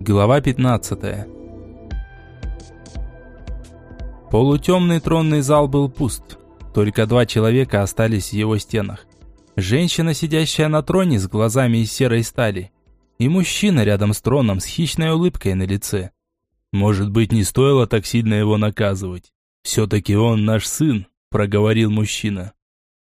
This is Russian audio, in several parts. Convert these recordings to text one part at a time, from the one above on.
Глава 15 Полутемный тронный зал был пуст. Только два человека остались в его стенах. Женщина, сидящая на троне с глазами из серой стали, и мужчина рядом с троном с хищной улыбкой на лице. Может быть, не стоило так сильно его наказывать. Все-таки он наш сын, проговорил мужчина.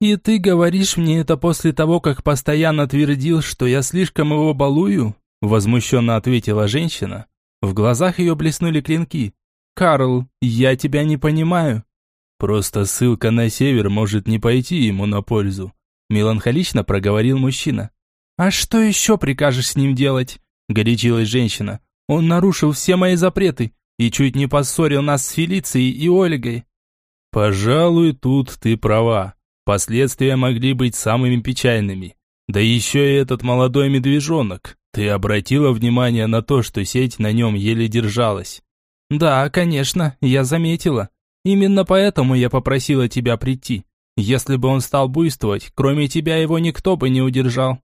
«И ты говоришь мне это после того, как постоянно твердил, что я слишком его балую?» Возмущенно ответила женщина. В глазах ее блеснули клинки. «Карл, я тебя не понимаю». «Просто ссылка на север может не пойти ему на пользу», меланхолично проговорил мужчина. «А что еще прикажешь с ним делать?» горячилась женщина. «Он нарушил все мои запреты и чуть не поссорил нас с Фелицией и Ольгой». «Пожалуй, тут ты права. Последствия могли быть самыми печальными. Да еще и этот молодой медвежонок. Ты обратила внимание на то, что сеть на нем еле держалась? Да, конечно, я заметила. Именно поэтому я попросила тебя прийти. Если бы он стал буйствовать, кроме тебя его никто бы не удержал.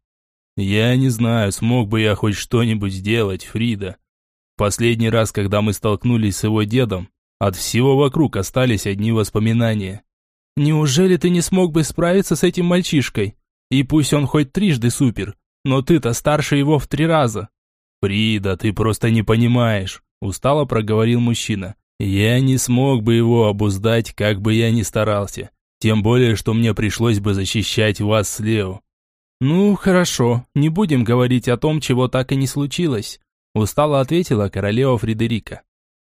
Я не знаю, смог бы я хоть что-нибудь сделать, Фрида. Последний раз, когда мы столкнулись с его дедом, от всего вокруг остались одни воспоминания. Неужели ты не смог бы справиться с этим мальчишкой? И пусть он хоть трижды супер, но ты-то старше его в три раза. Фрида, ты просто не понимаешь, устало проговорил мужчина. Я не смог бы его обуздать, как бы я ни старался. Тем более, что мне пришлось бы защищать вас с Лео. Ну, хорошо, не будем говорить о том, чего так и не случилось, устало ответила королева Фредерика.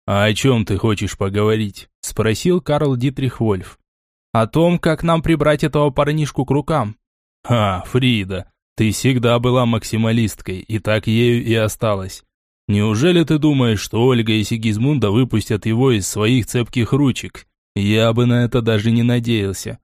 А о чем ты хочешь поговорить? спросил Карл Дитрих Вольф. О том, как нам прибрать этого парнишку к рукам. Ха, Фрида, ты всегда была максималисткой, и так ею и осталась. Неужели ты думаешь, что Ольга и Сигизмунда выпустят его из своих цепких ручек? Я бы на это даже не надеялся.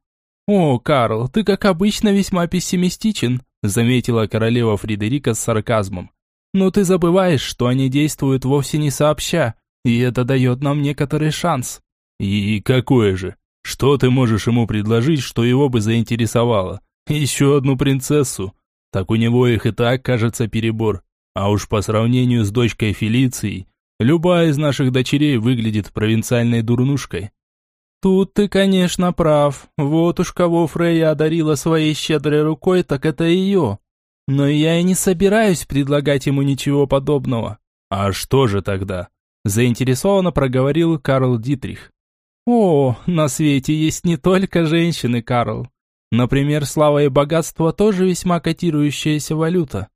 О, Карл, ты как обычно весьма пессимистичен, заметила королева Фредерика с сарказмом. Но ты забываешь, что они действуют вовсе не сообща, и это дает нам некоторый шанс. И какое же? Что ты можешь ему предложить, что его бы заинтересовало? Еще одну принцессу? Так у него их и так, кажется, перебор. А уж по сравнению с дочкой Фелицией, любая из наших дочерей выглядит провинциальной дурнушкой. Тут ты, конечно, прав. Вот уж кого Фрейя одарила своей щедрой рукой, так это ее. Но я и не собираюсь предлагать ему ничего подобного. А что же тогда? Заинтересованно проговорил Карл Дитрих. О, на свете есть не только женщины, Карл. Например, слава и богатство тоже весьма котирующаяся валюта.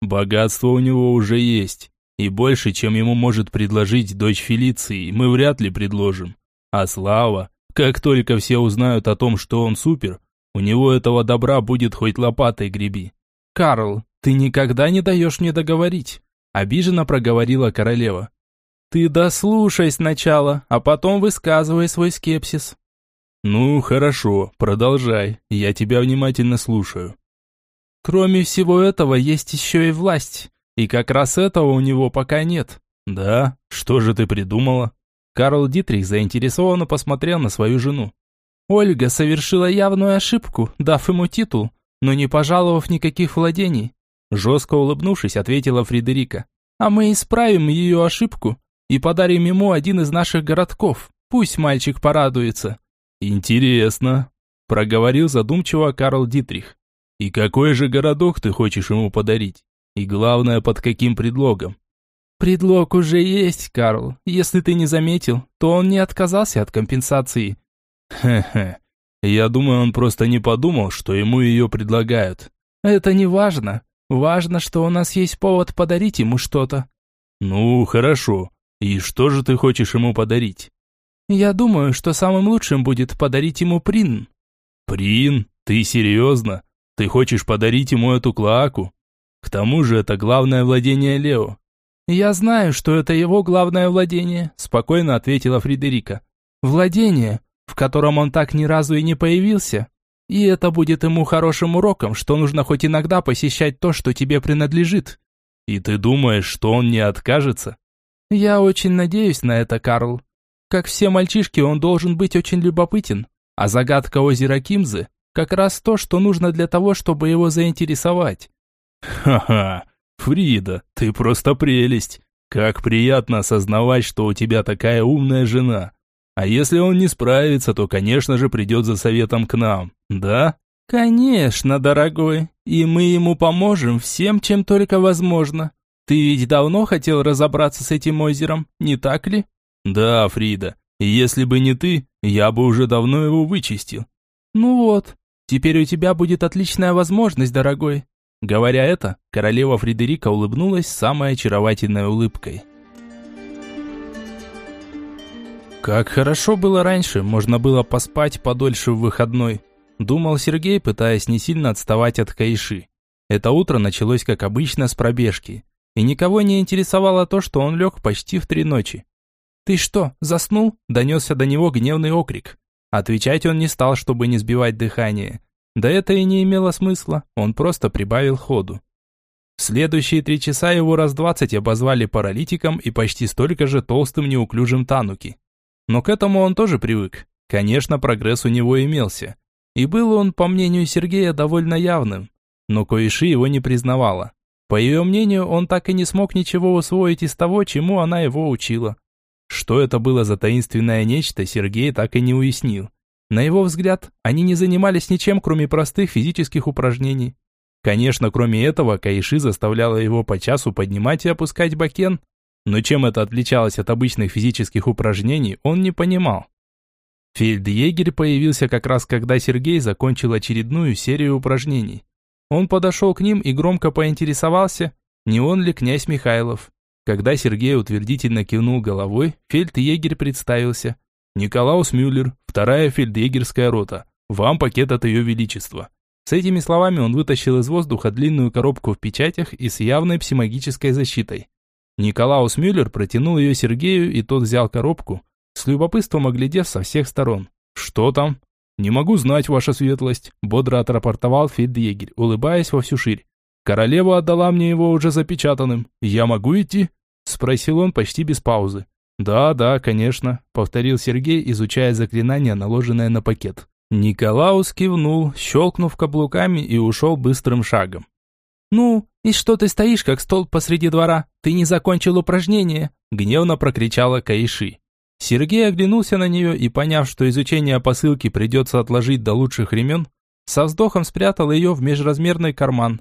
Богатство у него уже есть, и больше, чем ему может предложить дочь Фелиции, мы вряд ли предложим. А слава, как только все узнают о том, что он супер, у него этого добра будет хоть лопатой греби. Карл, ты никогда не даешь мне договорить, обиженно проговорила королева. Ты дослушай сначала, а потом высказывай свой скепсис. «Ну, хорошо, продолжай, я тебя внимательно слушаю». «Кроме всего этого, есть еще и власть, и как раз этого у него пока нет». «Да? Что же ты придумала?» Карл Дитрих заинтересованно посмотрел на свою жену. «Ольга совершила явную ошибку, дав ему титул, но не пожаловав никаких владений». Жестко улыбнувшись, ответила Фредерика. «А мы исправим ее ошибку и подарим ему один из наших городков. Пусть мальчик порадуется». «Интересно», – проговорил задумчиво Карл Дитрих. «И какой же городок ты хочешь ему подарить? И главное, под каким предлогом?» «Предлог уже есть, Карл. Если ты не заметил, то он не отказался от компенсации». «Хе-хе. Я думаю, он просто не подумал, что ему ее предлагают». «Это не важно. Важно, что у нас есть повод подарить ему что-то». «Ну, хорошо. И что же ты хочешь ему подарить?» Я думаю, что самым лучшим будет подарить ему Прин. Прин? Ты серьезно? Ты хочешь подарить ему эту клоаку? К тому же это главное владение Лео. Я знаю, что это его главное владение, спокойно ответила Фредерика. Владение, в котором он так ни разу и не появился. И это будет ему хорошим уроком, что нужно хоть иногда посещать то, что тебе принадлежит. И ты думаешь, что он не откажется? Я очень надеюсь на это, Карл. Как все мальчишки, он должен быть очень любопытен. А загадка озера Кимзы – как раз то, что нужно для того, чтобы его заинтересовать. Ха-ха, Фрида, ты просто прелесть. Как приятно осознавать, что у тебя такая умная жена. А если он не справится, то, конечно же, придет за советом к нам, да? Конечно, дорогой. И мы ему поможем всем, чем только возможно. Ты ведь давно хотел разобраться с этим озером, не так ли? Да, Фрида. Если бы не ты, я бы уже давно его вычистил. Ну вот, теперь у тебя будет отличная возможность, дорогой. Говоря это, королева Фредерика улыбнулась самой очаровательной улыбкой. Как хорошо было раньше, можно было поспать подольше в выходной, думал Сергей, пытаясь не сильно отставать от Кайши. Это утро началось как обычно с пробежки, и никого не интересовало то, что он лег почти в три ночи. «Ты что, заснул?» – донесся до него гневный окрик. Отвечать он не стал, чтобы не сбивать дыхание. Да это и не имело смысла, он просто прибавил ходу. В следующие три часа его раз двадцать обозвали паралитиком и почти столько же толстым неуклюжим тануки. Но к этому он тоже привык. Конечно, прогресс у него имелся. И был он, по мнению Сергея, довольно явным. Но Коиши его не признавала. По ее мнению, он так и не смог ничего усвоить из того, чему она его учила. Что это было за таинственное нечто, Сергей так и не уяснил. На его взгляд, они не занимались ничем, кроме простых физических упражнений. Конечно, кроме этого, Каиши заставляла его по часу поднимать и опускать бакен, но чем это отличалось от обычных физических упражнений, он не понимал. Фельдъегерь появился как раз когда Сергей закончил очередную серию упражнений. Он подошел к ним и громко поинтересовался, не он ли князь Михайлов. Когда Сергей утвердительно кивнул головой, фельдъегерь представился. «Николаус Мюллер, вторая фельдъегерская рота. Вам пакет от ее величества». С этими словами он вытащил из воздуха длинную коробку в печатях и с явной псимагической защитой. Николаус Мюллер протянул ее Сергею, и тот взял коробку, с любопытством оглядев со всех сторон. «Что там?» «Не могу знать, ваша светлость», – бодро отрапортовал фельдъегерь, улыбаясь во всю ширь. «Королева отдала мне его уже запечатанным. Я могу идти?» – спросил он почти без паузы. «Да, да, конечно», – повторил Сергей, изучая заклинание, наложенное на пакет. Николаус кивнул, щелкнув каблуками и ушел быстрым шагом. «Ну, и что ты стоишь, как столб посреди двора? Ты не закончил упражнение!» Гневно прокричала Каиши. Сергей оглянулся на нее и, поняв, что изучение посылки придется отложить до лучших времен, со вздохом спрятал ее в межразмерный карман.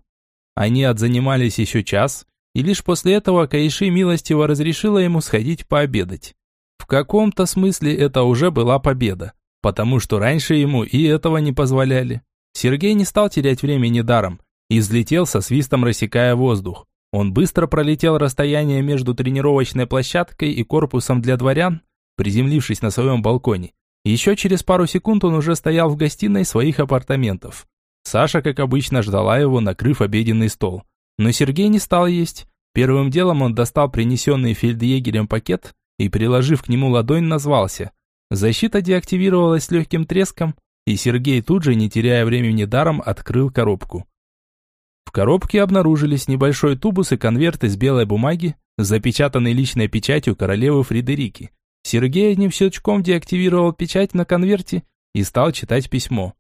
Они отзанимались еще час, и лишь после этого Каиши милостиво разрешила ему сходить пообедать. В каком-то смысле это уже была победа, потому что раньше ему и этого не позволяли. Сергей не стал терять времени даром и взлетел со свистом рассекая воздух. Он быстро пролетел расстояние между тренировочной площадкой и корпусом для дворян, приземлившись на своем балконе. Еще через пару секунд он уже стоял в гостиной своих апартаментов. Саша, как обычно, ждала его, накрыв обеденный стол. Но Сергей не стал есть. Первым делом он достал принесенный фельдъегерем пакет и, приложив к нему ладонь, назвался. Защита деактивировалась легким треском, и Сергей тут же, не теряя времени даром, открыл коробку. В коробке обнаружились небольшой тубус и конверт из белой бумаги, запечатанный личной печатью королевы Фредерики. Сергей одним щелчком деактивировал печать на конверте и стал читать письмо.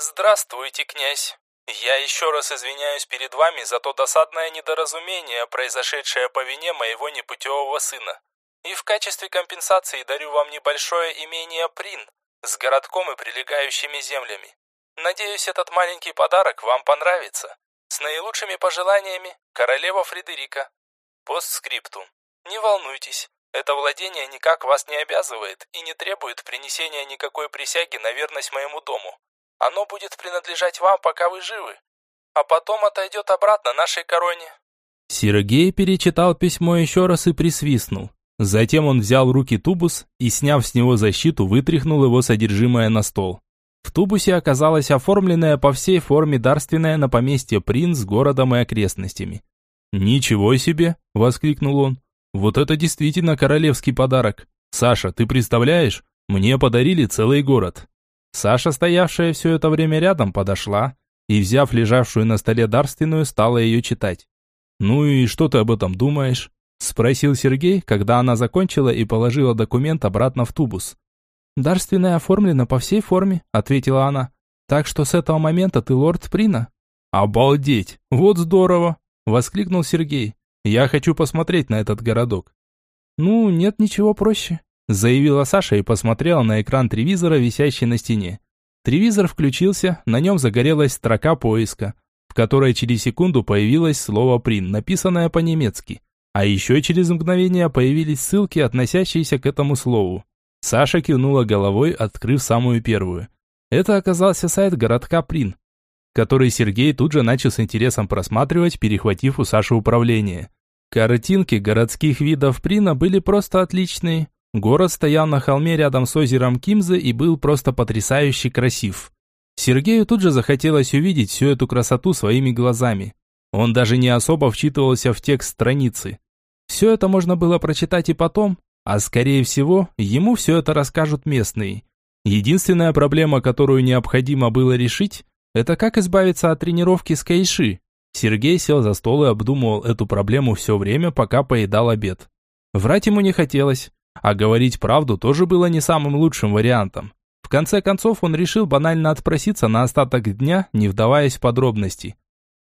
«Здравствуйте, князь. Я еще раз извиняюсь перед вами за то досадное недоразумение, произошедшее по вине моего непутевого сына. И в качестве компенсации дарю вам небольшое имение Прин с городком и прилегающими землями. Надеюсь, этот маленький подарок вам понравится. С наилучшими пожеланиями, королева Фредерика. Постскриптум. Не волнуйтесь, это владение никак вас не обязывает и не требует принесения никакой присяги на верность моему дому. Оно будет принадлежать вам, пока вы живы, а потом отойдет обратно нашей короне». Сергей перечитал письмо еще раз и присвистнул. Затем он взял в руки тубус и, сняв с него защиту, вытряхнул его содержимое на стол. В тубусе оказалась оформленная по всей форме дарственная на поместье принц с городом и окрестностями. «Ничего себе!» – воскликнул он. «Вот это действительно королевский подарок! Саша, ты представляешь? Мне подарили целый город!» Саша, стоявшая все это время рядом, подошла и, взяв лежавшую на столе дарственную, стала ее читать. «Ну и что ты об этом думаешь?» – спросил Сергей, когда она закончила и положила документ обратно в тубус. «Дарственная оформлена по всей форме», — ответила она. «Так что с этого момента ты лорд Прина». «Обалдеть! Вот здорово!» — воскликнул Сергей. «Я хочу посмотреть на этот городок. «Ну, нет ничего проще», – заявила Саша и посмотрела на экран телевизора, висящий на стене. Телевизор включился, на нем загорелась строка поиска, в которой через секунду появилось слово «прин», написанное по-немецки. А еще через мгновение появились ссылки, относящиеся к этому слову. Саша кивнула головой, открыв самую первую. Это оказался сайт городка Прин, который Сергей тут же начал с интересом просматривать, перехватив у Саши управление. Картинки городских видов Прина были просто отличные. Город стоял на холме рядом с озером Кимзы и был просто потрясающе красив. Сергею тут же захотелось увидеть всю эту красоту своими глазами. Он даже не особо вчитывался в текст страницы. Все это можно было прочитать и потом, а скорее всего, ему все это расскажут местные. Единственная проблема, которую необходимо было решить, это как избавиться от тренировки с Кайши. Сергей сел за стол и обдумывал эту проблему все время, пока поедал обед. Врать ему не хотелось, а говорить правду тоже было не самым лучшим вариантом. В конце концов, он решил банально отпроситься на остаток дня, не вдаваясь в подробности.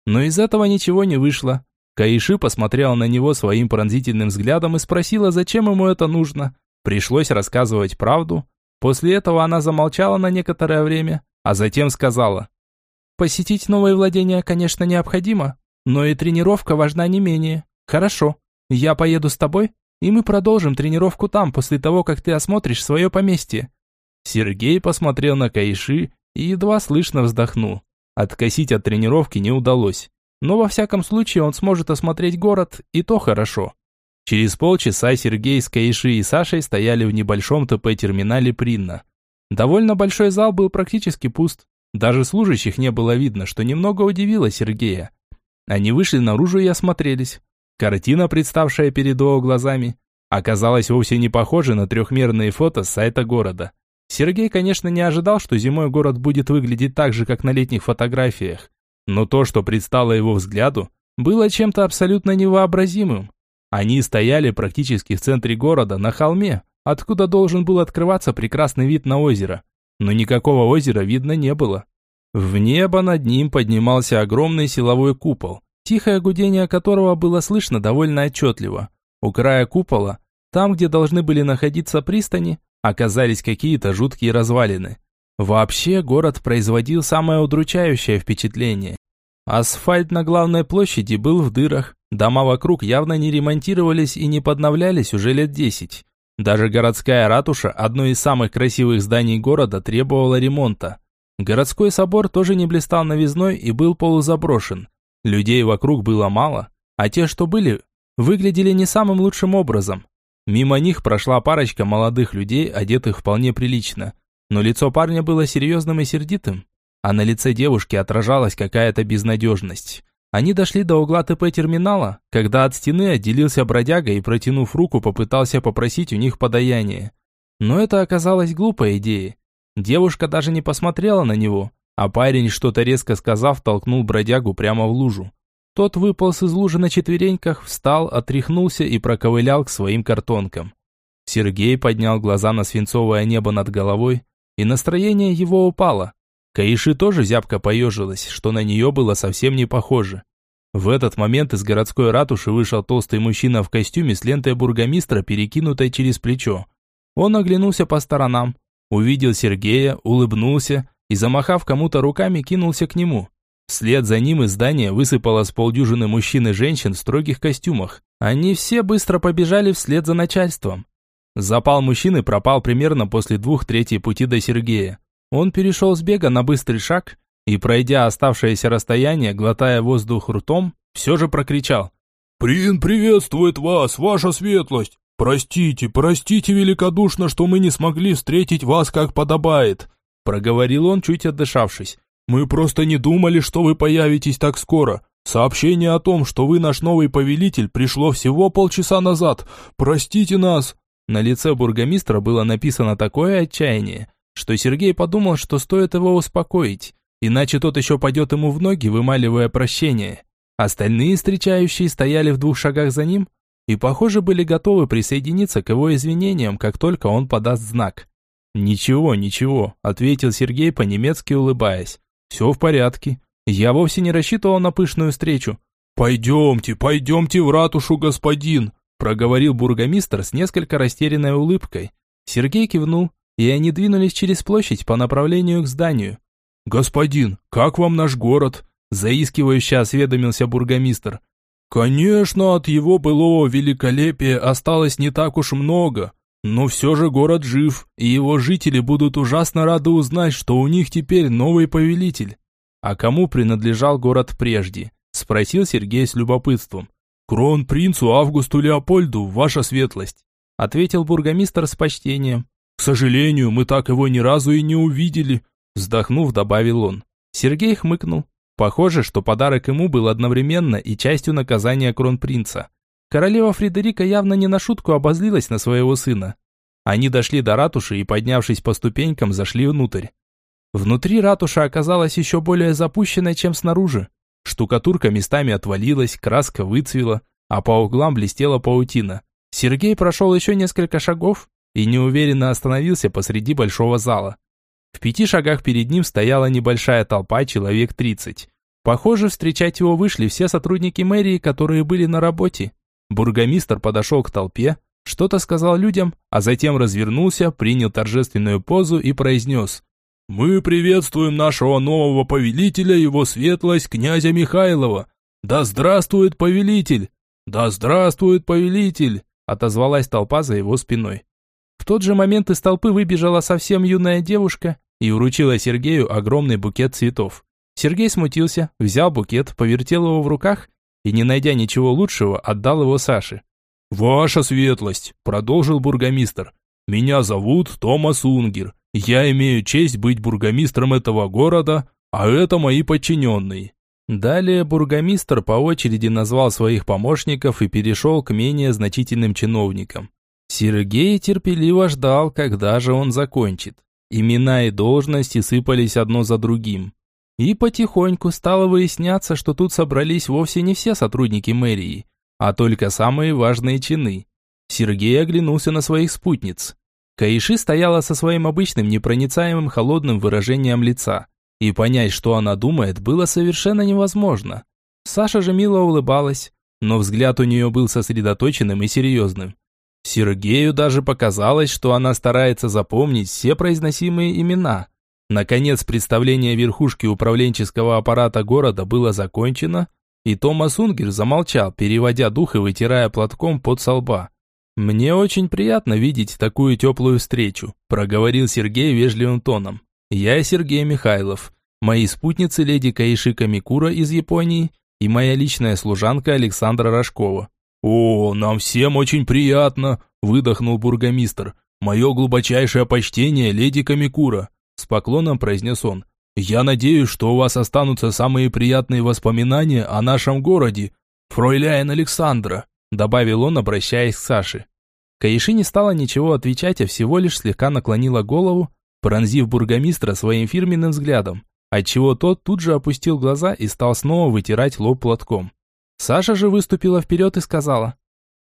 Но из этого ничего не вышло. Каиши посмотрела на него своим пронзительным взглядом и спросила, зачем ему это нужно. Пришлось рассказывать правду. После этого она замолчала на некоторое время, а затем сказала. «Посетить новые владения, конечно, необходимо, но и тренировка важна не менее. Хорошо, я поеду с тобой, и мы продолжим тренировку там, после того, как ты осмотришь свое поместье». Сергей посмотрел на Каиши и едва слышно вздохнул. Откосить от тренировки не удалось. Но во всяком случае он сможет осмотреть город, и то хорошо. Через полчаса Сергей с Каиши и Сашей стояли в небольшом ТП-терминале Принна. Довольно большой зал был практически пуст. Даже служащих не было видно, что немного удивило Сергея. Они вышли наружу и осмотрелись. Картина, представшая перед его глазами, оказалась вовсе не похожа на трехмерные фото с сайта города. Сергей, конечно, не ожидал, что зимой город будет выглядеть так же, как на летних фотографиях. Но то, что предстало его взгляду, было чем-то абсолютно невообразимым. Они стояли практически в центре города, на холме, откуда должен был открываться прекрасный вид на озеро. Но никакого озера видно не было. В небо над ним поднимался огромный силовой купол, тихое гудение которого было слышно довольно отчетливо. У края купола, там, где должны были находиться пристани, оказались какие-то жуткие развалины. Вообще, город производил самое удручающее впечатление. Асфальт на главной площади был в дырах, дома вокруг явно не ремонтировались и не подновлялись уже лет десять. Даже городская ратуша, одно из самых красивых зданий города, требовала ремонта. Городской собор тоже не блистал новизной и был полузаброшен. Людей вокруг было мало, а те, что были, выглядели не самым лучшим образом. Мимо них прошла парочка молодых людей, одетых вполне прилично. Но лицо парня было серьезным и сердитым, а на лице девушки отражалась какая-то безнадежность. Они дошли до угла ТП-терминала, когда от стены отделился бродяга и, протянув руку, попытался попросить у них подаяние. Но это оказалось глупой идеей. Девушка даже не посмотрела на него, а парень, что-то резко сказав, толкнул бродягу прямо в лужу. Тот выполз из лужи на четвереньках, встал, отряхнулся и проковылял к своим картонкам. Сергей поднял глаза на свинцовое небо над головой, и настроение его упало. Каиши тоже зябко поежилась, что на нее было совсем не похоже. В этот момент из городской ратуши вышел толстый мужчина в костюме с лентой бургомистра, перекинутой через плечо. Он оглянулся по сторонам, увидел Сергея, улыбнулся и, замахав кому-то руками, кинулся к нему. Вслед за ним из здания высыпало с полдюжины мужчин и женщин в строгих костюмах. Они все быстро побежали вслед за начальством. Запал мужчины пропал примерно после двух третей пути до Сергея. Он перешел с бега на быстрый шаг и, пройдя оставшееся расстояние, глотая воздух ртом, все же прокричал. «Прин приветствует вас, ваша светлость! Простите, простите великодушно, что мы не смогли встретить вас как подобает!» Проговорил он, чуть отдышавшись. Мы просто не думали, что вы появитесь так скоро. Сообщение о том, что вы наш новый повелитель, пришло всего полчаса назад. Простите нас!» На лице бургомистра было написано такое отчаяние, что Сергей подумал, что стоит его успокоить, иначе тот еще пойдет ему в ноги, вымаливая прощение. Остальные встречающие стояли в двух шагах за ним и, похоже, были готовы присоединиться к его извинениям, как только он подаст знак. «Ничего, ничего», — ответил Сергей по-немецки, улыбаясь. «Все в порядке. Я вовсе не рассчитывал на пышную встречу». «Пойдемте, пойдемте в ратушу, господин!» проговорил бургомистр с несколько растерянной улыбкой. Сергей кивнул, и они двинулись через площадь по направлению к зданию. «Господин, как вам наш город?» – заискивающе осведомился бургомистр. «Конечно, от его былого великолепия осталось не так уж много, но все же город жив, и его жители будут ужасно рады узнать, что у них теперь новый повелитель». «А кому принадлежал город прежде?» – спросил Сергей с любопытством. «Кронпринцу Августу Леопольду, ваша светлость», – ответил бургомистр с почтением. «К сожалению, мы так его ни разу и не увидели», – вздохнув, добавил он. Сергей хмыкнул. Похоже, что подарок ему был одновременно и частью наказания кронпринца. Королева Фредерика явно не на шутку обозлилась на своего сына. Они дошли до ратуши и, поднявшись по ступенькам, зашли внутрь. Внутри ратуша оказалась еще более запущенной, чем снаружи. Штукатурка местами отвалилась, краска выцвела, а по углам блестела паутина. Сергей прошел еще несколько шагов и неуверенно остановился посреди большого зала. В пяти шагах перед ним стояла небольшая толпа, человек 30. Похоже, встречать его вышли все сотрудники мэрии, которые были на работе. Бургомистр подошел к толпе, что-то сказал людям, а затем развернулся, принял торжественную позу и произнес «Мы приветствуем нашего нового повелителя, его светлость, князя Михайлова! Да здравствует повелитель! Да здравствует повелитель!» отозвалась толпа за его спиной. В тот же момент из толпы выбежала совсем юная девушка и вручила Сергею огромный букет цветов. Сергей смутился, взял букет, повертел его в руках и, не найдя ничего лучшего, отдал его Саше. «Ваша светлость», – продолжил бургомистр, – «меня зовут Томас Унгер. Я имею честь быть бургомистром этого города, а это мои подчиненные». Далее бургомистр по очереди назвал своих помощников и перешел к менее значительным чиновникам. Сергей терпеливо ждал, когда же он закончит. Имена и должности сыпались одно за другим. И потихоньку стало выясняться, что тут собрались вовсе не все сотрудники мэрии, а только самые важные чины. Сергей оглянулся на своих спутниц. Каиши стояла со своим обычным непроницаемым холодным выражением лица, и понять, что она думает, было совершенно невозможно. Саша же мило улыбалась, но взгляд у нее был сосредоточенным и серьезным. Сергею даже показалось, что она старается запомнить все произносимые имена. Наконец, представление верхушки управленческого аппарата города было закончено, и Томас Унгер замолчал, переводя дух и вытирая платком под со лба. «Мне очень приятно видеть такую теплую встречу», – проговорил Сергей вежливым тоном. «Я Сергей Михайлов. Мои спутницы леди Каишика Микура из Японии и моя личная служанка Александра Рожкова. «О, нам всем очень приятно!» – выдохнул бургомистр. «Мое глубочайшее почтение, леди Камикура!» – с поклоном произнес он. «Я надеюсь, что у вас останутся самые приятные воспоминания о нашем городе, фройляйн Александра», – добавил он, обращаясь к Саше. Каиши не стала ничего отвечать, а всего лишь слегка наклонила голову, пронзив бургомистра своим фирменным взглядом, отчего тот тут же опустил глаза и стал снова вытирать лоб платком. Саша же выступила вперед и сказала,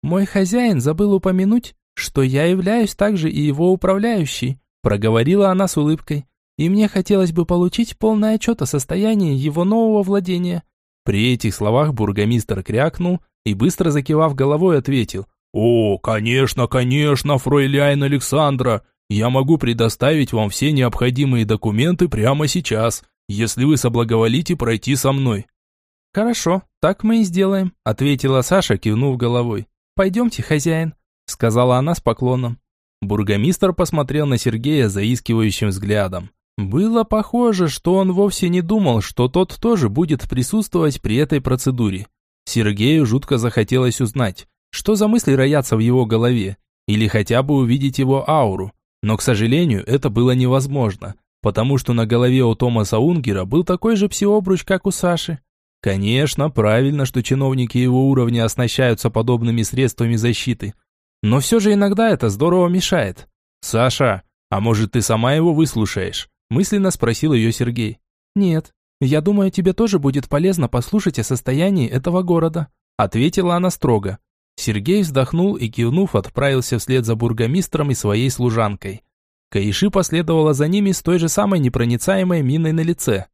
«Мой хозяин забыл упомянуть, что я являюсь также и его управляющей», проговорила она с улыбкой, «и мне хотелось бы получить полный отчет о состоянии его нового владения». При этих словах бургомистр крякнул и, быстро закивав головой, ответил, «О, конечно, конечно, фройляйн Александра, я могу предоставить вам все необходимые документы прямо сейчас, если вы соблаговолите пройти со мной». «Хорошо, так мы и сделаем», – ответила Саша, кивнув головой. «Пойдемте, хозяин», – сказала она с поклоном. Бургомистр посмотрел на Сергея заискивающим взглядом. Было похоже, что он вовсе не думал, что тот тоже будет присутствовать при этой процедуре. Сергею жутко захотелось узнать, что за мысли роятся в его голове, или хотя бы увидеть его ауру. Но, к сожалению, это было невозможно, потому что на голове у Томаса Унгера был такой же псиобруч, как у Саши. Конечно, правильно, что чиновники его уровня оснащаются подобными средствами защиты. Но все же иногда это здорово мешает. «Саша, а может ты сама его выслушаешь?» Мысленно спросил ее Сергей. «Нет, я думаю, тебе тоже будет полезно послушать о состоянии этого города», ответила она строго. Сергей вздохнул и, кивнув, отправился вслед за бургомистром и своей служанкой. Каиши последовала за ними с той же самой непроницаемой миной на лице.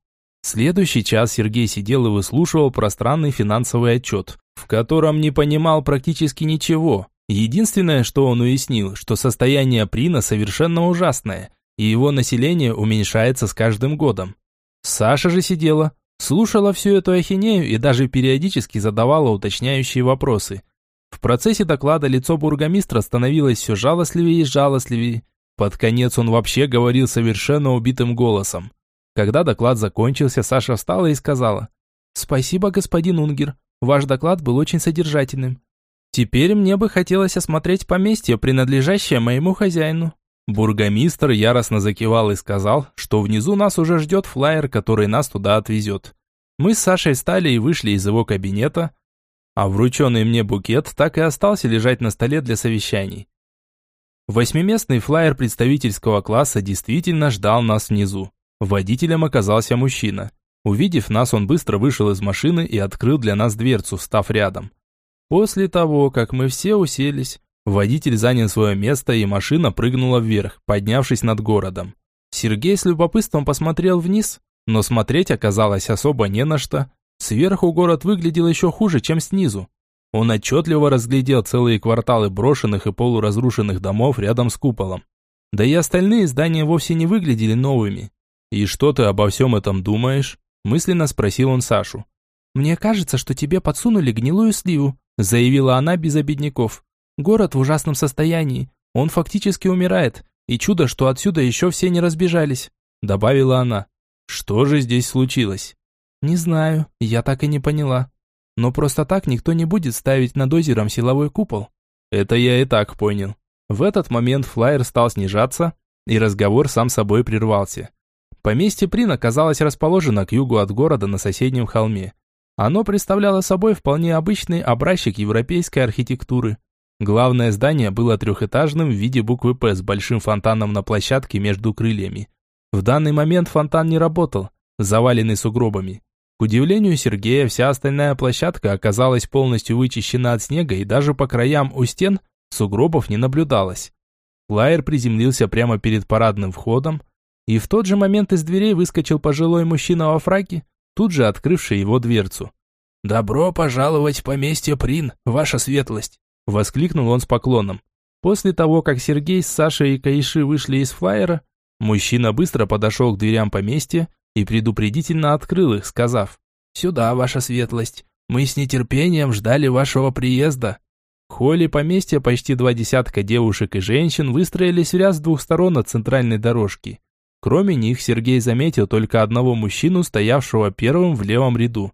Следующий час Сергей сидел и выслушивал пространный финансовый отчет, в котором не понимал практически ничего. Единственное, что он уяснил, что состояние Прина совершенно ужасное, и его население уменьшается с каждым годом. Саша же сидела, слушала всю эту ахинею и даже периодически задавала уточняющие вопросы. В процессе доклада лицо бургомистра становилось все жалостливее и жалостливее. Под конец он вообще говорил совершенно убитым голосом. Когда доклад закончился, Саша встала и сказала, «Спасибо, господин Унгер, ваш доклад был очень содержательным. Теперь мне бы хотелось осмотреть поместье, принадлежащее моему хозяину». Бургомистр яростно закивал и сказал, что внизу нас уже ждет флайер, который нас туда отвезет. Мы с Сашей встали и вышли из его кабинета, а врученный мне букет так и остался лежать на столе для совещаний. Восьмиместный флайер представительского класса действительно ждал нас внизу. Водителем оказался мужчина. Увидев нас, он быстро вышел из машины и открыл для нас дверцу, встав рядом. После того, как мы все уселись, водитель занял свое место и машина прыгнула вверх, поднявшись над городом. Сергей с любопытством посмотрел вниз, но смотреть оказалось особо не на что. Сверху город выглядел еще хуже, чем снизу. Он отчетливо разглядел целые кварталы брошенных и полуразрушенных домов рядом с куполом. Да и остальные здания вовсе не выглядели новыми. «И что ты обо всем этом думаешь?» Мысленно спросил он Сашу. «Мне кажется, что тебе подсунули гнилую сливу», заявила она без обедняков. «Город в ужасном состоянии. Он фактически умирает. И чудо, что отсюда еще все не разбежались», добавила она. «Что же здесь случилось?» «Не знаю, я так и не поняла. Но просто так никто не будет ставить над озером силовой купол». «Это я и так понял». В этот момент флайер стал снижаться, и разговор сам собой прервался. Поместье Прин оказалось расположено к югу от города на соседнем холме. Оно представляло собой вполне обычный образчик европейской архитектуры. Главное здание было трехэтажным в виде буквы «П» с большим фонтаном на площадке между крыльями. В данный момент фонтан не работал, заваленный сугробами. К удивлению Сергея, вся остальная площадка оказалась полностью вычищена от снега и даже по краям у стен сугробов не наблюдалось. Лайер приземлился прямо перед парадным входом, и в тот же момент из дверей выскочил пожилой мужчина во фраке, тут же открывший его дверцу. «Добро пожаловать в поместье Прин, ваша светлость!» Воскликнул он с поклоном. После того, как Сергей с Сашей и Каиши вышли из флайера, мужчина быстро подошел к дверям поместья и предупредительно открыл их, сказав «Сюда, ваша светлость, мы с нетерпением ждали вашего приезда». В холле поместья почти два десятка девушек и женщин выстроились в ряд с двух сторон от центральной дорожки. Кроме них Сергей заметил только одного мужчину, стоявшего первым в левом ряду.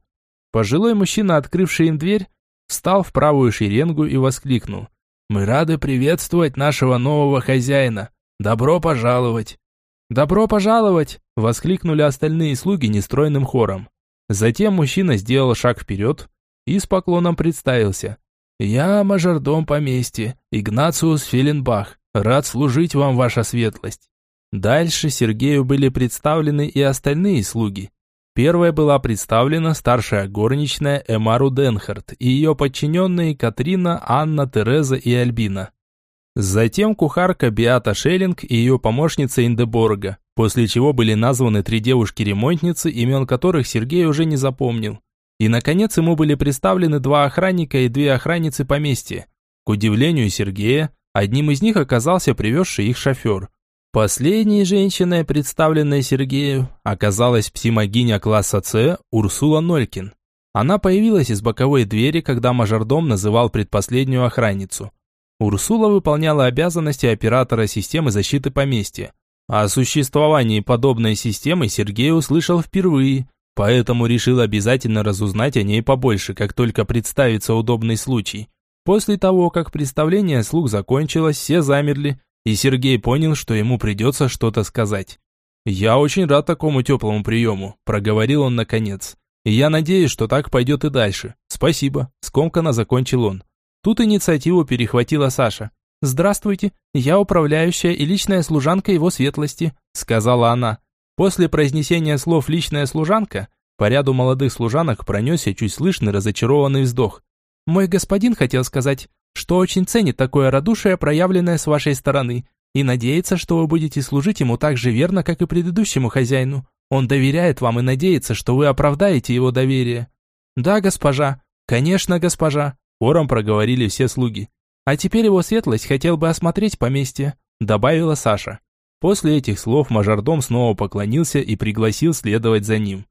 Пожилой мужчина, открывший им дверь, встал в правую шеренгу и воскликнул. «Мы рады приветствовать нашего нового хозяина. Добро пожаловать!» «Добро пожаловать!» – воскликнули остальные слуги нестройным хором. Затем мужчина сделал шаг вперед и с поклоном представился. «Я мажордом поместья, Игнациус Филенбах. Рад служить вам, ваша светлость. Дальше Сергею были представлены и остальные слуги. Первая была представлена старшая горничная Эмару Денхарт и ее подчиненные Катрина, Анна, Тереза и Альбина. Затем кухарка Биата Шеллинг и ее помощница Индеборга, после чего были названы три девушки-ремонтницы, имен которых Сергей уже не запомнил. И, наконец, ему были представлены два охранника и две охранницы поместья. К удивлению Сергея, одним из них оказался привезший их шофер – Последней женщиной, представленной Сергею, оказалась псимагиня класса С Урсула Нолькин. Она появилась из боковой двери, когда мажордом называл предпоследнюю охранницу. Урсула выполняла обязанности оператора системы защиты поместья. О существовании подобной системы Сергей услышал впервые, поэтому решил обязательно разузнать о ней побольше, как только представится удобный случай. После того, как представление слуг закончилось, все замерли, и Сергей понял, что ему придется что-то сказать. «Я очень рад такому теплому приему», – проговорил он наконец. «И я надеюсь, что так пойдет и дальше. Спасибо», – скомканно закончил он. Тут инициативу перехватила Саша. «Здравствуйте, я управляющая и личная служанка его светлости», – сказала она. После произнесения слов «личная служанка» по ряду молодых служанок пронесся чуть слышный разочарованный вздох. «Мой господин хотел сказать, что очень ценит такое радушие, проявленное с вашей стороны, и надеется, что вы будете служить ему так же верно, как и предыдущему хозяину. Он доверяет вам и надеется, что вы оправдаете его доверие». «Да, госпожа. Конечно, госпожа», – хором проговорили все слуги. «А теперь его светлость хотел бы осмотреть поместье», – добавила Саша. После этих слов мажордом снова поклонился и пригласил следовать за ним.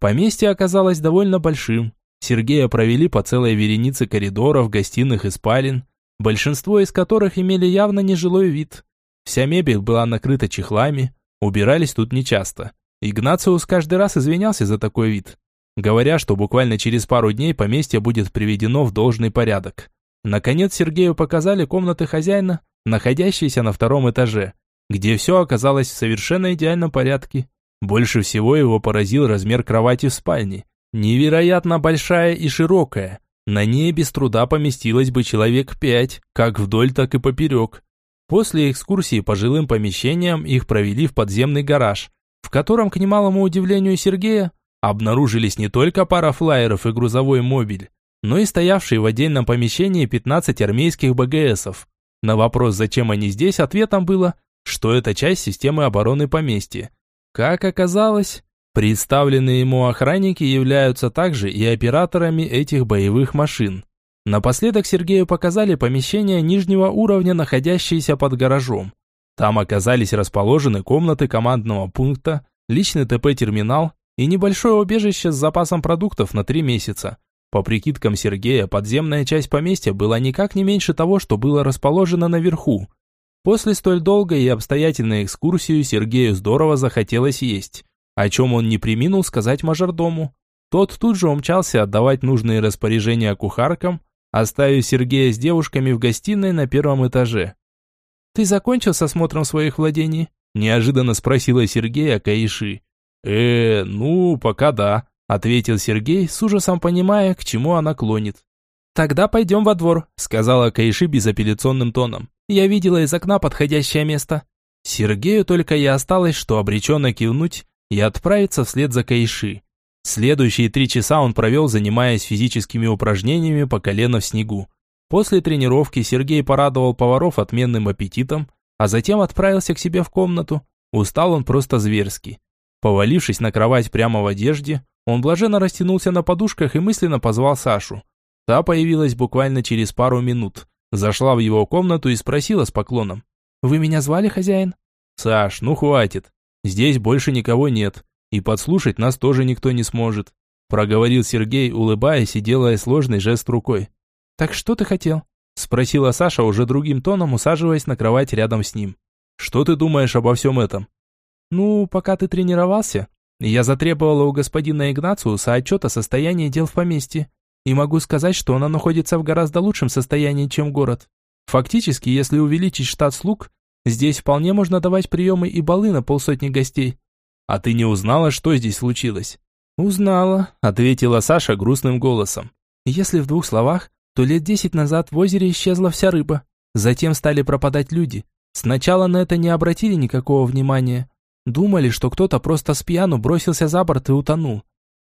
Поместье оказалось довольно большим. Сергея провели по целой веренице коридоров, гостиных и спален, большинство из которых имели явно нежилой вид. Вся мебель была накрыта чехлами, убирались тут нечасто. Игнациус каждый раз извинялся за такой вид, говоря, что буквально через пару дней поместье будет приведено в должный порядок. Наконец Сергею показали комнаты хозяина, находящиеся на втором этаже, где все оказалось в совершенно идеальном порядке. Больше всего его поразил размер кровати в спальне. Невероятно большая и широкая. На ней без труда поместилось бы человек пять, как вдоль, так и поперек. После экскурсии по жилым помещениям их провели в подземный гараж, в котором, к немалому удивлению Сергея, обнаружились не только пара флайеров и грузовой мобиль, но и стоявшие в отдельном помещении 15 армейских БГСов. На вопрос, зачем они здесь, ответом было, что это часть системы обороны поместья. Как оказалось, представленные ему охранники являются также и операторами этих боевых машин. Напоследок Сергею показали помещение нижнего уровня, находящееся под гаражом. Там оказались расположены комнаты командного пункта, личный ТП-терминал и небольшое убежище с запасом продуктов на три месяца. По прикидкам Сергея, подземная часть поместья была никак не меньше того, что было расположено наверху. После столь долгой и обстоятельной экскурсии Сергею здорово захотелось есть, о чем он не приминул сказать мажордому. Тот тут же умчался отдавать нужные распоряжения кухаркам, оставив Сергея с девушками в гостиной на первом этаже. «Ты закончил с осмотром своих владений?» – неожиданно спросила Сергея Каиши. «Э, ну, пока да», – ответил Сергей, с ужасом понимая, к чему она клонит. «Тогда пойдем во двор», – сказала Каиши безапелляционным тоном. «Я видела из окна подходящее место». Сергею только и осталось, что обреченно кивнуть и отправиться вслед за Каиши. Следующие три часа он провел, занимаясь физическими упражнениями по колено в снегу. После тренировки Сергей порадовал поваров отменным аппетитом, а затем отправился к себе в комнату. Устал он просто зверски. Повалившись на кровать прямо в одежде, он блаженно растянулся на подушках и мысленно позвал Сашу. Та появилась буквально через пару минут. Зашла в его комнату и спросила с поклоном. «Вы меня звали, хозяин?» «Саш, ну хватит. Здесь больше никого нет. И подслушать нас тоже никто не сможет», проговорил Сергей, улыбаясь и делая сложный жест рукой. «Так что ты хотел?» спросила Саша уже другим тоном, усаживаясь на кровать рядом с ним. «Что ты думаешь обо всем этом?» «Ну, пока ты тренировался, я затребовала у господина Игнациуса отчет о состоянии дел в поместье, и могу сказать, что она находится в гораздо лучшем состоянии, чем город. Фактически, если увеличить штат слуг, здесь вполне можно давать приемы и балы на полсотни гостей. «А ты не узнала, что здесь случилось?» «Узнала», — ответила Саша грустным голосом. «Если в двух словах, то лет десять назад в озере исчезла вся рыба. Затем стали пропадать люди. Сначала на это не обратили никакого внимания. Думали, что кто-то просто с пьяну бросился за борт и утонул.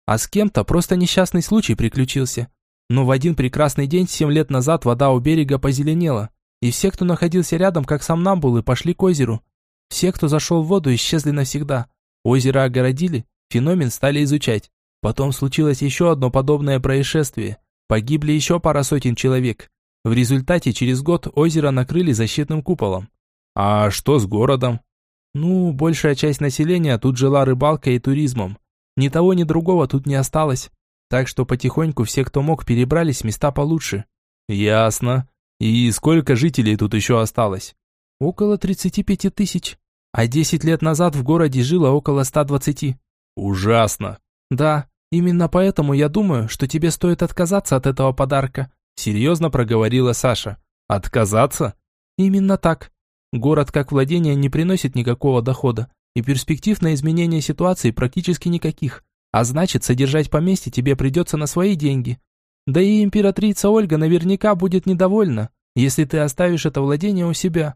А с кем-то просто несчастный случай приключился. Но в один прекрасный день, семь лет назад, вода у берега позеленела. И все, кто находился рядом, как сам сомнамбулы, пошли к озеру. Все, кто зашел в воду, исчезли навсегда. Озеро огородили, феномен стали изучать. Потом случилось еще одно подобное происшествие. Погибли еще пара сотен человек. В результате через год озеро накрыли защитным куполом. А что с городом? Ну, большая часть населения тут жила рыбалкой и туризмом. Ни того, ни другого тут не осталось. Так что потихоньку все, кто мог, перебрались в места получше. Ясно. И сколько жителей тут еще осталось? Около 35 тысяч. А 10 лет назад в городе жило около 120. Ужасно. Да, именно поэтому я думаю, что тебе стоит отказаться от этого подарка. Серьезно проговорила Саша. Отказаться? Именно так. Город как владение не приносит никакого дохода, и перспектив на изменение ситуации практически никаких. А значит, содержать поместье тебе придется на свои деньги. Да и императрица Ольга наверняка будет недовольна, если ты оставишь это владение у себя.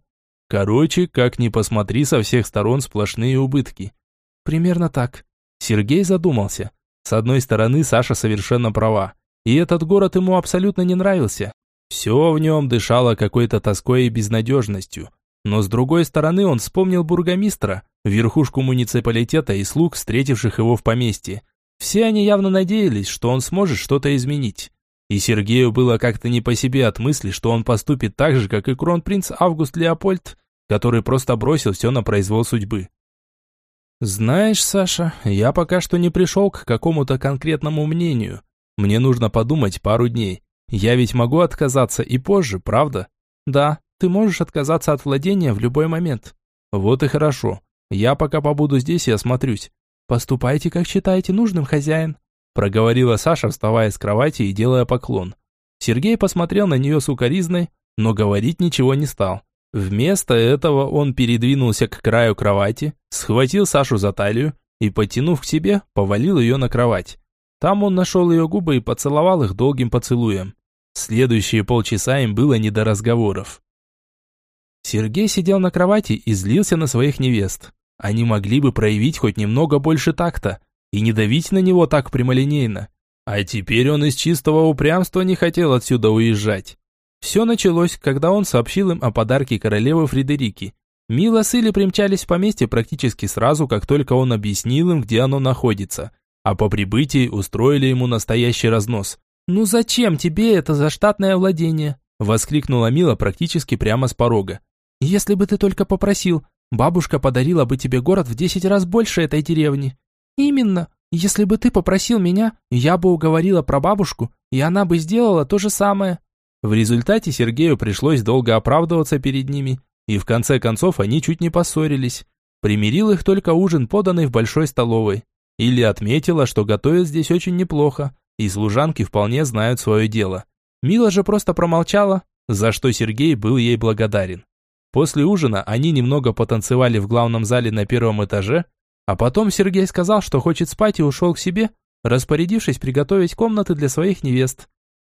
Короче, как ни посмотри, со всех сторон сплошные убытки. Примерно так. Сергей задумался. С одной стороны, Саша совершенно права. И этот город ему абсолютно не нравился. Все в нем дышало какой-то тоской и безнадежностью. Но с другой стороны он вспомнил бургомистра, верхушку муниципалитета и слуг, встретивших его в поместье. Все они явно надеялись, что он сможет что-то изменить. И Сергею было как-то не по себе от мысли, что он поступит так же, как и кронпринц Август Леопольд, который просто бросил все на произвол судьбы. «Знаешь, Саша, я пока что не пришел к какому-то конкретному мнению. Мне нужно подумать пару дней. Я ведь могу отказаться и позже, правда? Да, ты можешь отказаться от владения в любой момент. Вот и хорошо. Я пока побуду здесь и осмотрюсь. Поступайте, как считаете нужным, хозяин проговорила Саша, вставая с кровати и делая поклон. Сергей посмотрел на нее сукоризной, но говорить ничего не стал. Вместо этого он передвинулся к краю кровати, схватил Сашу за талию и, потянув к себе, повалил ее на кровать. Там он нашел ее губы и поцеловал их долгим поцелуем. Следующие полчаса им было не до разговоров. Сергей сидел на кровати и злился на своих невест. Они могли бы проявить хоть немного больше такта, и не давить на него так прямолинейно. А теперь он из чистого упрямства не хотел отсюда уезжать. Все началось, когда он сообщил им о подарке королевы Фредерики. Мила с Илли примчались в поместье практически сразу, как только он объяснил им, где оно находится. А по прибытии устроили ему настоящий разнос. «Ну зачем тебе это заштатное владение?» Воскликнула Мила практически прямо с порога. «Если бы ты только попросил, бабушка подарила бы тебе город в десять раз больше этой деревни. «Именно. Если бы ты попросил меня, я бы уговорила прабабушку, и она бы сделала то же самое». В результате Сергею пришлось долго оправдываться перед ними, и в конце концов они чуть не поссорились. Примирил их только ужин, поданный в большой столовой. Или отметила, что готовят здесь очень неплохо, и служанки вполне знают свое дело. Мила же просто промолчала, за что Сергей был ей благодарен. После ужина они немного потанцевали в главном зале на первом этаже, а потом Сергей сказал, что хочет спать и ушел к себе, распорядившись приготовить комнаты для своих невест.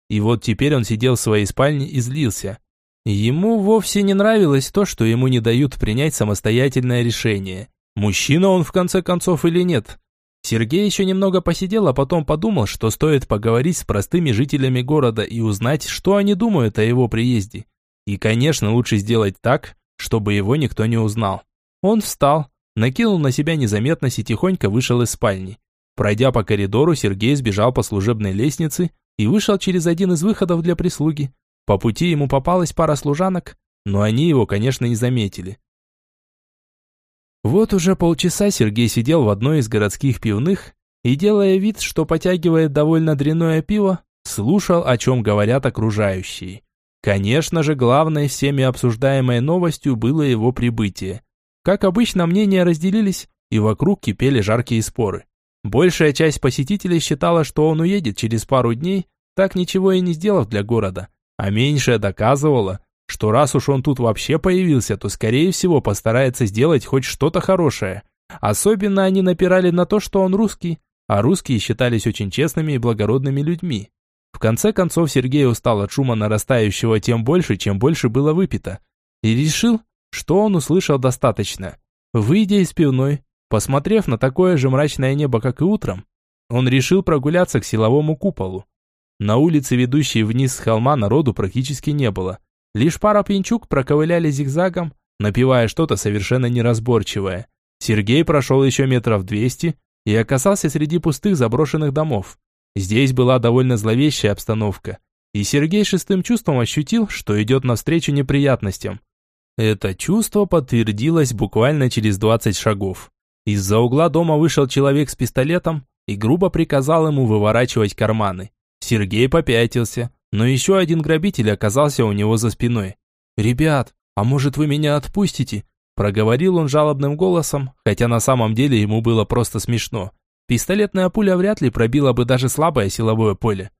И вот теперь он сидел в своей спальне и злился. Ему вовсе не нравилось то, что ему не дают принять самостоятельное решение. Мужчина он в конце концов или нет. Сергей еще немного посидел, а потом подумал, что стоит поговорить с простыми жителями города и узнать, что они думают о его приезде. И, конечно, лучше сделать так, чтобы его никто не узнал. Он встал, накинул на себя незаметность и тихонько вышел из спальни. Пройдя по коридору, Сергей сбежал по служебной лестнице и вышел через один из выходов для прислуги. По пути ему попалась пара служанок, но они его, конечно, не заметили. Вот уже полчаса Сергей сидел в одной из городских пивных и, делая вид, что потягивает довольно дряное пиво, слушал, о чем говорят окружающие. Конечно же, главной всеми обсуждаемой новостью было его прибытие. Как обычно, мнения разделились, и вокруг кипели жаркие споры. Большая часть посетителей считала, что он уедет через пару дней, так ничего и не сделав для города. А меньшая доказывала, что раз уж он тут вообще появился, то скорее всего постарается сделать хоть что-то хорошее. Особенно они напирали на то, что он русский, а русские считались очень честными и благородными людьми. В конце концов Сергей устал от шума нарастающего тем больше, чем больше было выпито, и решил, что он услышал достаточно. Выйдя из пивной, посмотрев на такое же мрачное небо, как и утром, он решил прогуляться к силовому куполу. На улице, ведущей вниз с холма, народу практически не было. Лишь пара пьянчук проковыляли зигзагом, напевая что-то совершенно неразборчивое. Сергей прошел еще метров двести и оказался среди пустых заброшенных домов. Здесь была довольно зловещая обстановка, и Сергей шестым чувством ощутил, что идет навстречу неприятностям. Это чувство подтвердилось буквально через 20 шагов. Из-за угла дома вышел человек с пистолетом и грубо приказал ему выворачивать карманы. Сергей попятился, но еще один грабитель оказался у него за спиной. «Ребят, а может вы меня отпустите?» Проговорил он жалобным голосом, хотя на самом деле ему было просто смешно. Пистолетная пуля вряд ли пробила бы даже слабое силовое поле.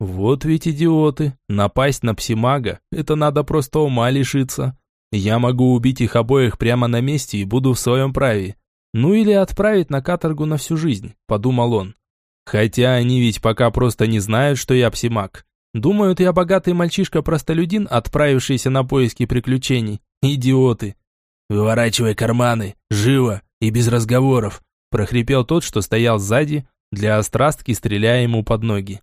Вот ведь идиоты, напасть на псимага, это надо просто ума лишиться. Я могу убить их обоих прямо на месте и буду в своем праве. Ну или отправить на каторгу на всю жизнь, подумал он. Хотя они ведь пока просто не знают, что я псимак. Думают, я богатый мальчишка-простолюдин, отправившийся на поиски приключений. Идиоты. Выворачивай карманы, живо и без разговоров, прохрипел тот, что стоял сзади, для острастки стреляя ему под ноги.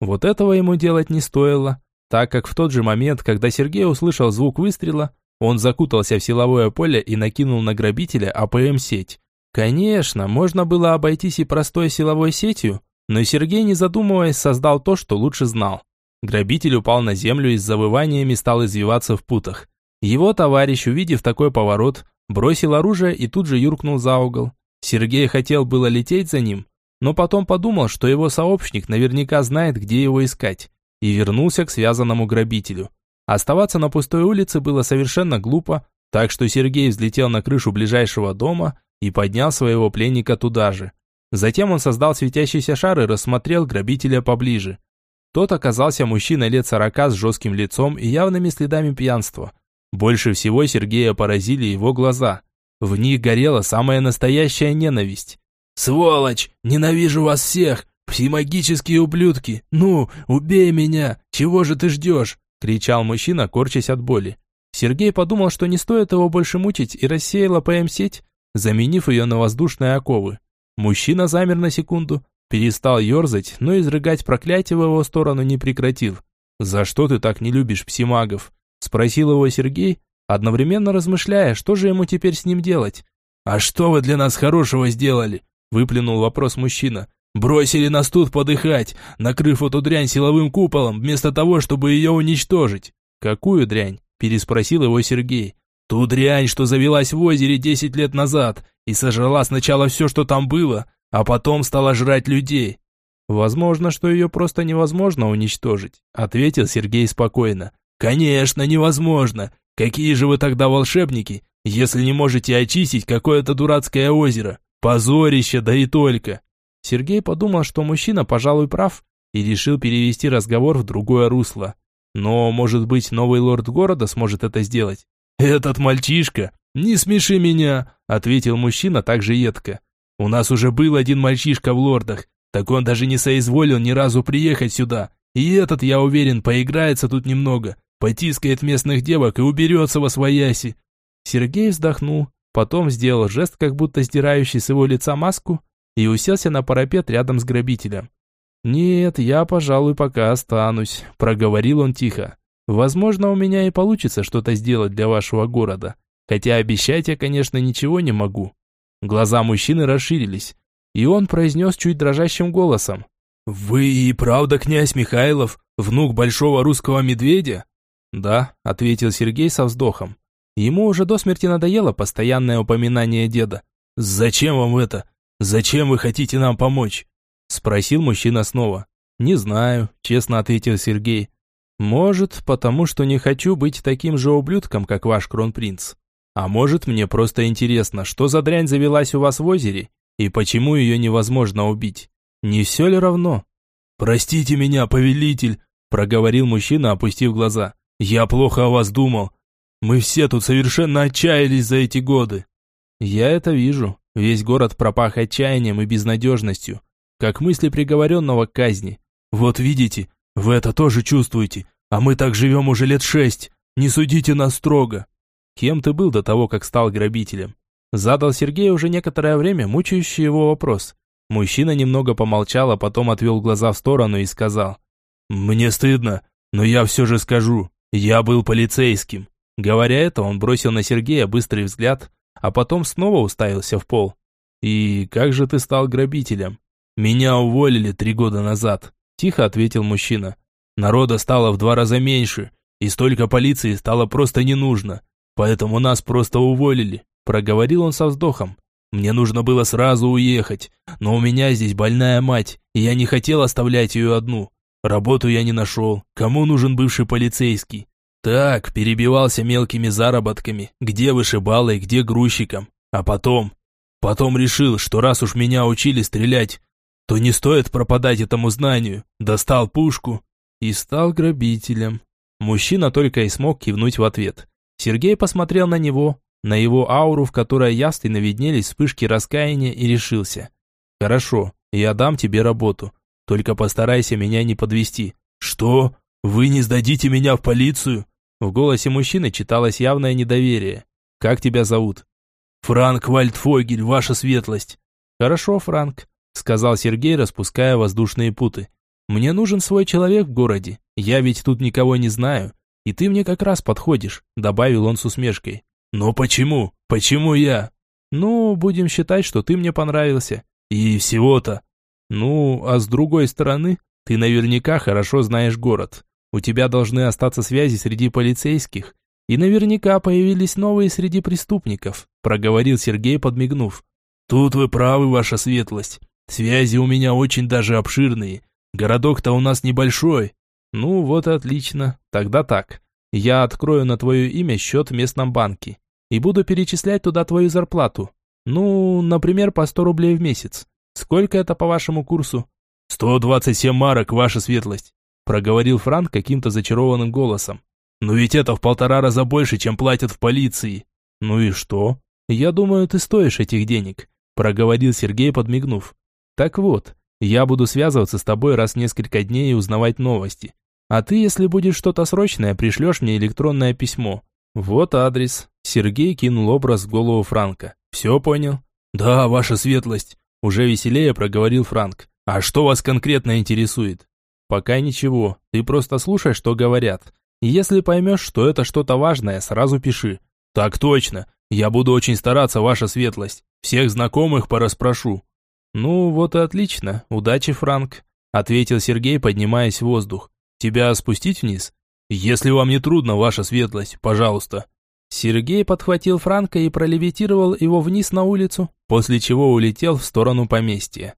Вот этого ему делать не стоило, так как в тот же момент, когда Сергей услышал звук выстрела, Он закутался в силовое поле и накинул на грабителя АПМ-сеть. Конечно, можно было обойтись и простой силовой сетью, но Сергей, не задумываясь, создал то, что лучше знал. Грабитель упал на землю и с завываниями стал извиваться в путах. Его товарищ, увидев такой поворот, бросил оружие и тут же юркнул за угол. Сергей хотел было лететь за ним, но потом подумал, что его сообщник наверняка знает, где его искать, и вернулся к связанному грабителю. Оставаться на пустой улице было совершенно глупо, так что Сергей взлетел на крышу ближайшего дома и поднял своего пленника туда же. Затем он создал светящийся шар и рассмотрел грабителя поближе. Тот оказался мужчиной лет сорока с жестким лицом и явными следами пьянства. Больше всего Сергея поразили его глаза. В них горела самая настоящая ненависть. «Сволочь! Ненавижу вас всех! Псимагические ублюдки! Ну, убей меня! Чего же ты ждешь?» Кричал мужчина, корчась от боли. Сергей подумал, что не стоит его больше мучить и рассеял АПМ-сеть, заменив ее на воздушные оковы. Мужчина замер на секунду, перестал ерзать, но изрыгать проклятие в его сторону не прекратил. «За что ты так не любишь псимагов?» – спросил его Сергей, одновременно размышляя, что же ему теперь с ним делать. «А что вы для нас хорошего сделали?» – выплюнул вопрос мужчина. «Бросили нас тут подыхать, накрыв эту дрянь силовым куполом, вместо того, чтобы ее уничтожить». «Какую дрянь?» – переспросил его Сергей. Ту дрянь, что завелась в озере десять лет назад и сожрала сначала все, что там было, а потом стала жрать людей. Возможно, что ее просто невозможно уничтожить, ответил Сергей спокойно. Конечно, невозможно. Какие же вы тогда волшебники, если не можете очистить какое-то дурацкое озеро? Позорище, да и только. Сергей подумал, что мужчина, пожалуй, прав, и решил перевести разговор в другое русло. Но, может быть, новый лорд города сможет это сделать? «Этот мальчишка? Не смеши меня!» – ответил мужчина также едко. «У нас уже был один мальчишка в лордах, так он даже не соизволил ни разу приехать сюда. И этот, я уверен, поиграется тут немного, потискает местных девок и уберется во свояси». Сергей вздохнул, потом сделал жест, как будто сдирающий с его лица маску, и уселся на парапет рядом с грабителем. «Нет, я, пожалуй, пока останусь», – проговорил он тихо. Возможно, у меня и получится что-то сделать для вашего города. Хотя обещать я, конечно, ничего не могу. Глаза мужчины расширились, и он произнес чуть дрожащим голосом. «Вы и правда князь Михайлов, внук большого русского медведя?» «Да», — ответил Сергей со вздохом. Ему уже до смерти надоело постоянное упоминание деда. «Зачем вам это? Зачем вы хотите нам помочь?» Спросил мужчина снова. «Не знаю», — честно ответил Сергей. Может, потому что не хочу быть таким же ублюдком, как ваш кронпринц. А может, мне просто интересно, что за дрянь завелась у вас в озере, и почему ее невозможно убить. Не все ли равно? «Простите меня, повелитель», – проговорил мужчина, опустив глаза. «Я плохо о вас думал. Мы все тут совершенно отчаялись за эти годы». «Я это вижу. Весь город пропах отчаянием и безнадежностью, как мысли приговоренного к казни. Вот видите, вы это тоже чувствуете, а мы так живем уже лет шесть. Не судите нас строго. Кем ты был до того, как стал грабителем? Задал Сергей уже некоторое время мучающий его вопрос. Мужчина немного помолчал, а потом отвел глаза в сторону и сказал. «Мне стыдно, но я все же скажу. Я был полицейским». Говоря это, он бросил на Сергея быстрый взгляд, а потом снова уставился в пол. «И как же ты стал грабителем?» «Меня уволили три года назад. Тихо ответил мужчина. Народа стало в два раза меньше, и столько полиции стало просто не нужно. Поэтому нас просто уволили. Проговорил он со вздохом. Мне нужно было сразу уехать, но у меня здесь больная мать, и я не хотел оставлять ее одну. Работу я не нашел. Кому нужен бывший полицейский? Так, перебивался мелкими заработками, где вышибалой, где грузчиком. А потом... Потом решил, что раз уж меня учили стрелять, то не стоит пропадать этому знанию. Достал пушку и стал грабителем. Мужчина только и смог кивнуть в ответ. Сергей посмотрел на него, на его ауру, в которой явственно виднелись вспышки раскаяния, и решился. «Хорошо, я дам тебе работу. Только постарайся меня не подвести». «Что? Вы не сдадите меня в полицию?» В голосе мужчины читалось явное недоверие. «Как тебя зовут?» «Франк Вальдфогель, ваша светлость». «Хорошо, Франк сказал Сергей, распуская воздушные путы. Мне нужен свой человек в городе. Я ведь тут никого не знаю. И ты мне как раз подходишь», – добавил он с усмешкой. «Но почему? Почему я?» «Ну, будем считать, что ты мне понравился». «И всего-то?» «Ну, а с другой стороны, ты наверняка хорошо знаешь город. У тебя должны остаться связи среди полицейских. И наверняка появились новые среди преступников», – проговорил Сергей, подмигнув. «Тут вы правы, ваша светлость. Связи у меня очень даже обширные. Городок-то у нас небольшой». «Ну вот отлично. Тогда так. Я открою на твое имя счет в местном банке и буду перечислять туда твою зарплату. Ну, например, по 100 рублей в месяц. Сколько это по вашему курсу?» «127 марок, ваша светлость», проговорил Франк каким-то зачарованным голосом. «Но ведь это в полтора раза больше, чем платят в полиции». «Ну и что? Я думаю, ты стоишь этих денег», проговорил Сергей, подмигнув. «Так вот, я буду связываться с тобой раз в несколько дней и узнавать новости. А ты, если будет что-то срочное, пришлешь мне электронное письмо. Вот адрес». Сергей кинул образ в голову Франка. «Все понял?» «Да, ваша светлость», уже веселее проговорил Франк. «А что вас конкретно интересует?» «Пока ничего. Ты просто слушай, что говорят. Если поймешь, что это что-то важное, сразу пиши». «Так точно. Я буду очень стараться, ваша светлость. Всех знакомых пораспрошу». «Ну, вот и отлично. Удачи, Франк», — ответил Сергей, поднимаясь в воздух. «Тебя спустить вниз?» «Если вам не трудно, ваша светлость, пожалуйста». Сергей подхватил Франка и пролевитировал его вниз на улицу, после чего улетел в сторону поместья.